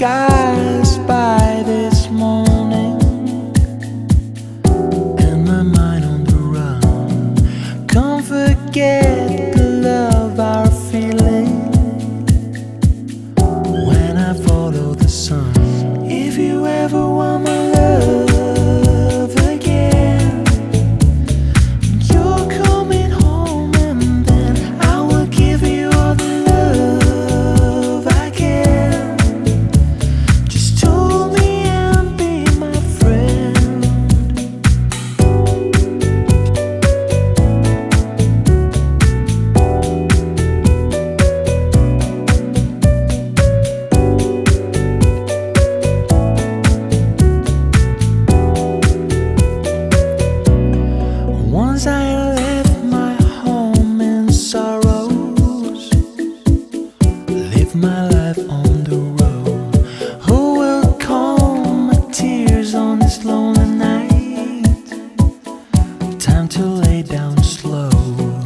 skies by this morning, and my mind on the run. Can't forget. time to lay down slow.